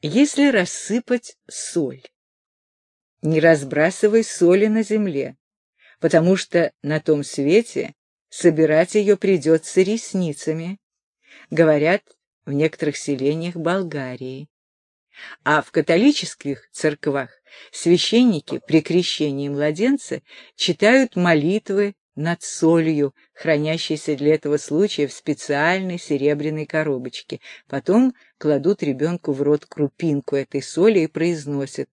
Если рассыпать соль, не разбрасывай соли на земле, потому что на том свете собирать ее придется ресницами, говорят в некоторых селениях Болгарии. А в католических церквах священники при крещении младенца читают молитвы над солью, хранящейся для этого случая в специальной серебряной коробочке. Потом кладут ребенку в рот крупинку этой соли и произносят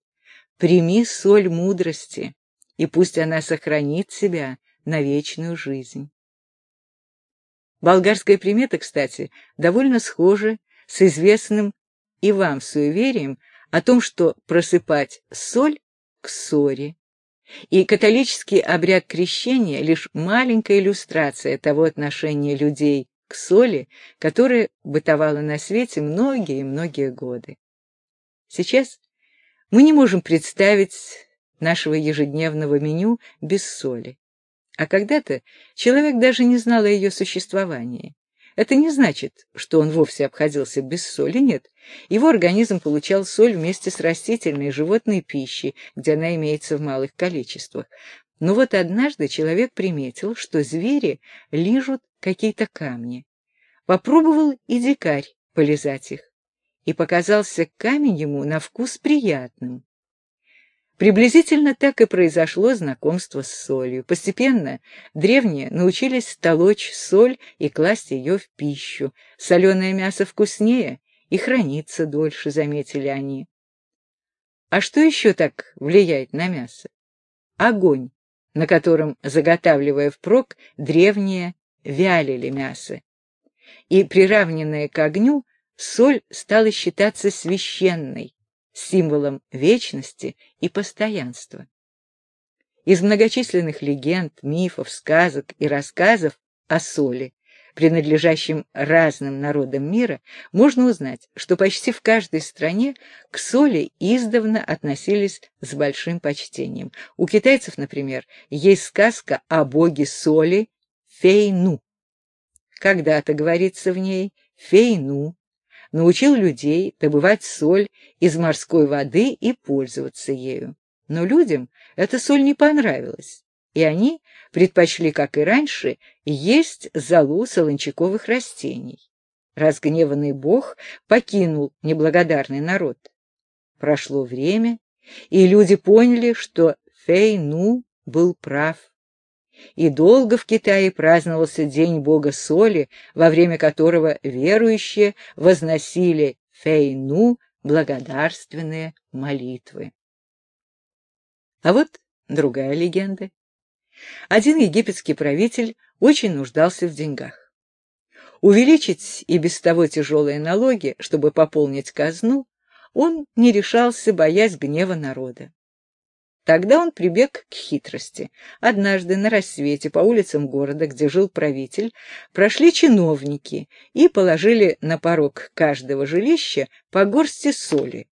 «Прими соль мудрости, и пусть она сохранит себя на вечную жизнь». Болгарская примета, кстати, довольно схожа с известным и вам суеверием о том, что просыпать соль к ссоре. И католический обряд крещения — лишь маленькая иллюстрация того отношения людей к соли, которое бытовало на свете многие и многие годы. Сейчас мы не можем представить нашего ежедневного меню без соли. А когда-то человек даже не знал о ее существовании. Это не значит, что он вовсе обходился без соли, нет. Его организм получал соль вместе с растительной и животной пищей, где она имеется в малых количествах. Но вот однажды человек приметил, что звери лижут какие-то камни. Попробовал и дикарь полезать их, и показался камень ему на вкус приятным. Приблизительно так и произошло знакомство с солью. Постепенно древние научились толочь соль и класть ее в пищу. Соленое мясо вкуснее и хранится дольше, заметили они. А что еще так влияет на мясо? Огонь, на котором, заготавливая впрок, древние вялили мясо. И приравненная к огню, соль стала считаться священной, символом вечности и постоянства. Из многочисленных легенд, мифов, сказок и рассказов о соли, принадлежащим разным народам мира, можно узнать, что почти в каждой стране к соли издавна относились с большим почтением. У китайцев, например, есть сказка о боге соли Фейну. Когда-то говорится в ней Фейну, научил людей добывать соль из морской воды и пользоваться ею. Но людям эта соль не понравилась, и они предпочли, как и раньше, есть золу солончаковых растений. Разгневанный бог покинул неблагодарный народ. Прошло время, и люди поняли, что Фейну был прав. И долго в Китае праздновался День Бога Соли, во время которого верующие возносили Фейну благодарственные молитвы. А вот другая легенда. Один египетский правитель очень нуждался в деньгах. Увеличить и без того тяжелые налоги, чтобы пополнить казну, он не решался, боясь гнева народа. Тогда он прибег к хитрости. Однажды на рассвете по улицам города, где жил правитель, прошли чиновники и положили на порог каждого жилища по горсти соли.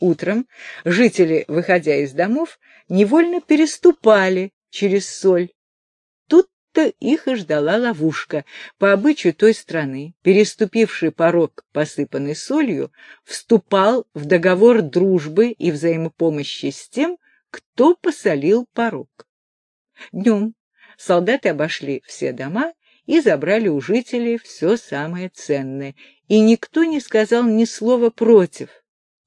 Утром жители, выходя из домов, невольно переступали через соль. Тут-то их и ждала ловушка. По обычаю той страны, переступивший порог, посыпанный солью, вступал в договор дружбы и взаимопомощи с тем, кто посолил порог. Днем солдаты обошли все дома и забрали у жителей все самое ценное, и никто не сказал ни слова против,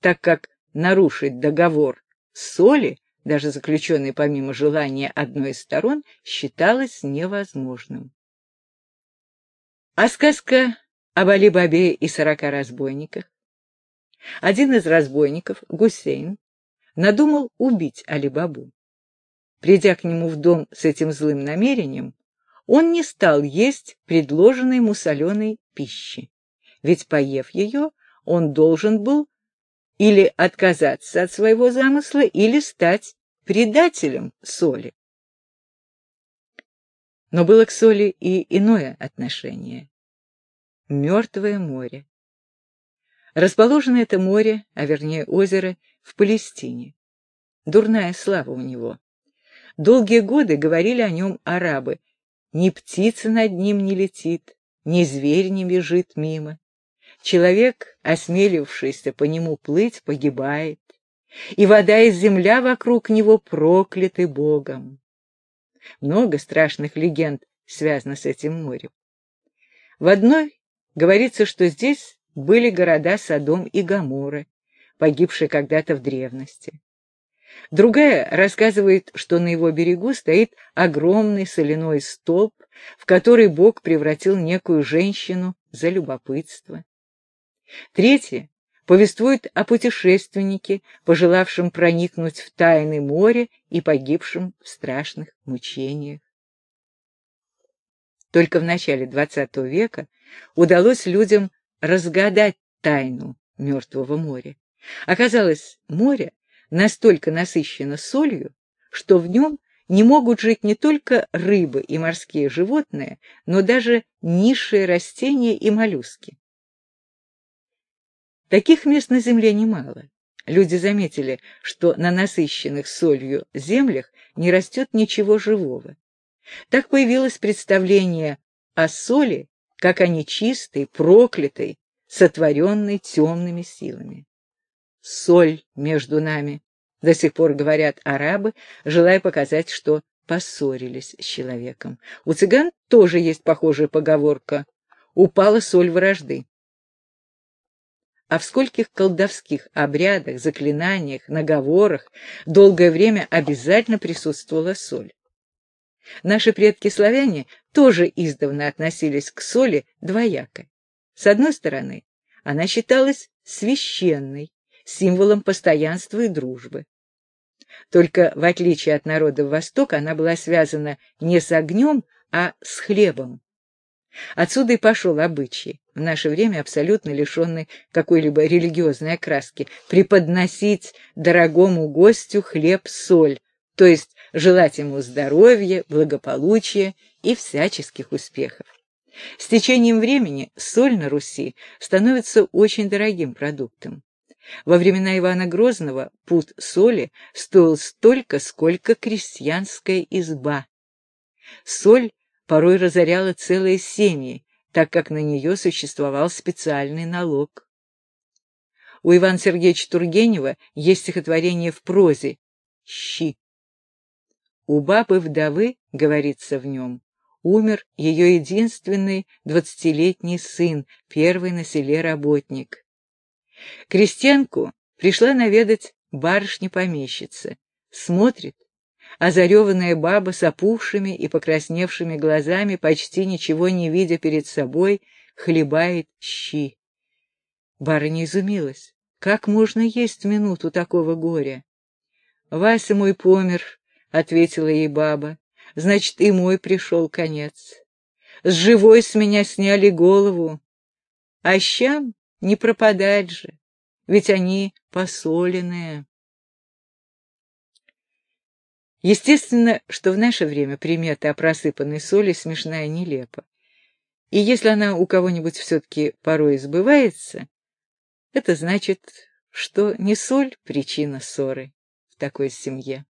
так как нарушить договор соли, даже заключенный помимо желания одной из сторон, считалось невозможным. А сказка об Али-Бабе и сорока разбойниках? Один из разбойников, Гусейн, надумал убить Али-Бабу. Придя к нему в дом с этим злым намерением, он не стал есть предложенной ему соленой пищи, ведь, поев ее, он должен был или отказаться от своего замысла, или стать предателем соли. Но было к соли и иное отношение. Мертвое море. Расположено это море, а вернее озеро, в Палестине. Дурная слава у него. Долгие годы говорили о нем арабы. Ни птица над ним не летит, ни зверь не бежит мимо. человек, осмелившийся по нему плыть, погибает, и вода и земля вокруг него прокляты Богом. Много страшных легенд связано с этим морем. В одной говорится, что здесь были города Содом и Гоморра, погибшие когда-то в древности. Другая рассказывает, что на его берегу стоит огромный соляной столб, в который Бог превратил некую женщину за любопытство. Третья повествует о путешественнике, пожелавшем проникнуть в тайны моря и погибшем в страшных мучениях. Только в начале XX века удалось людям разгадать тайну Мертвого моря. Оказалось, море настолько насыщено солью, что в нем не могут жить не только рыбы и морские животные, но даже низшие растения и моллюски. Таких мест на Земле немало. Люди заметили, что на насыщенных солью землях не растет ничего живого. Так появилось представление о соли, как о нечистой, проклятой, сотворенной темными силами соль между нами. До сих пор говорят арабы, желая показать, что поссорились с человеком. У цыган тоже есть похожая поговорка «упала соль вражды». А в скольких колдовских обрядах, заклинаниях, наговорах долгое время обязательно присутствовала соль. Наши предки-славяне тоже издавна относились к соли двояко. С одной стороны, она считалась священной, символом постоянства и дружбы. Только в отличие от народов Востока она была связана не с огнем, а с хлебом. Отсюда и пошел обычай, в наше время абсолютно лишенный какой-либо религиозной окраски, преподносить дорогому гостю хлеб-соль, то есть желать ему здоровья, благополучия и всяческих успехов. С течением времени соль на Руси становится очень дорогим продуктом. Во времена Ивана Грозного пуд соли стоил столько, сколько крестьянская изба. Соль порой разоряла целые семьи, так как на нее существовал специальный налог. У Ивана Сергеевича Тургенева есть стихотворение в прозе «Щи». У бабы-вдовы, говорится в нем, умер ее единственный двадцатилетний сын, первый на селе работник. Крестьянку пришла наведать барышня-помещица. Смотрит, озареванная баба с опухшими и покрасневшими глазами, почти ничего не видя перед собой, хлебает щи. Барыня изумилась. Как можно есть минуту такого горя? — Вася мой помер, — ответила ей баба. — Значит, и мой пришел конец. С живой с меня сняли голову. А щам не пропадать же, ведь они посоленные. Естественно, что в наше время примета о просыпанной соли смешная и нелепа. И если она у кого-нибудь все-таки порой сбывается, это значит, что не соль причина ссоры в такой семье.